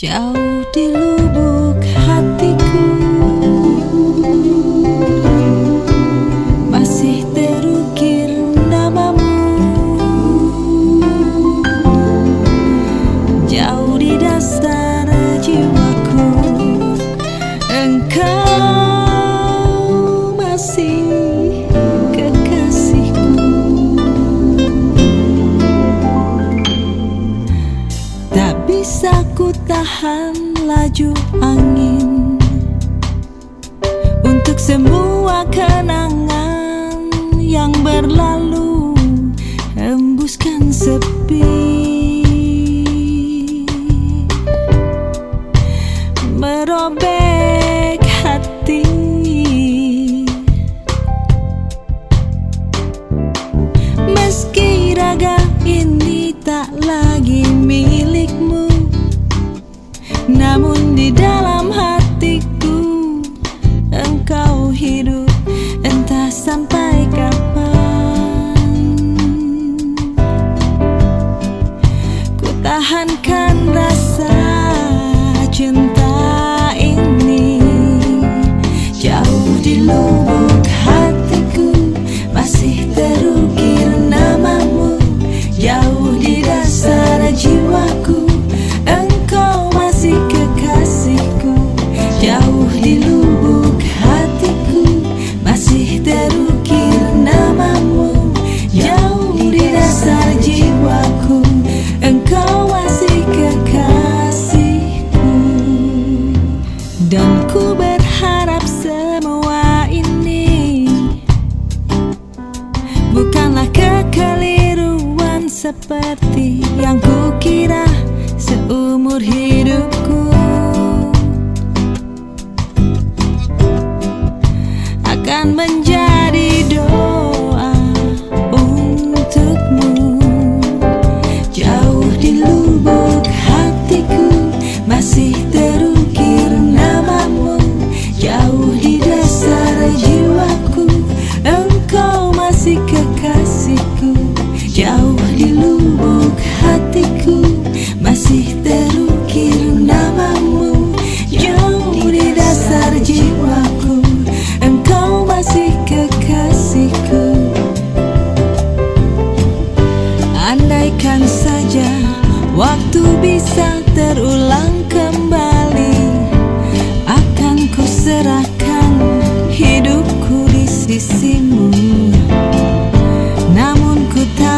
Jauh di lubuk hatiku. Masih terukir namamu. Jauh di dasar jiwaku Engkau bisa ku tahan laju angin Untuk semua kenangan yang berlalu. Hembuskan sepi. Merobek di dalam hatiku. Engkau hidup entah sampai kapan. Ku tahankan Jauh di lubuk hatiku Masih terukir namamu. Jauh di dasar jiwaku Engkau masih kekasihku. Dan ku berharap semua ini Bukanlah kekeliruan seperti yang ku kira Seumur hidup. sisimu. Namun ku tak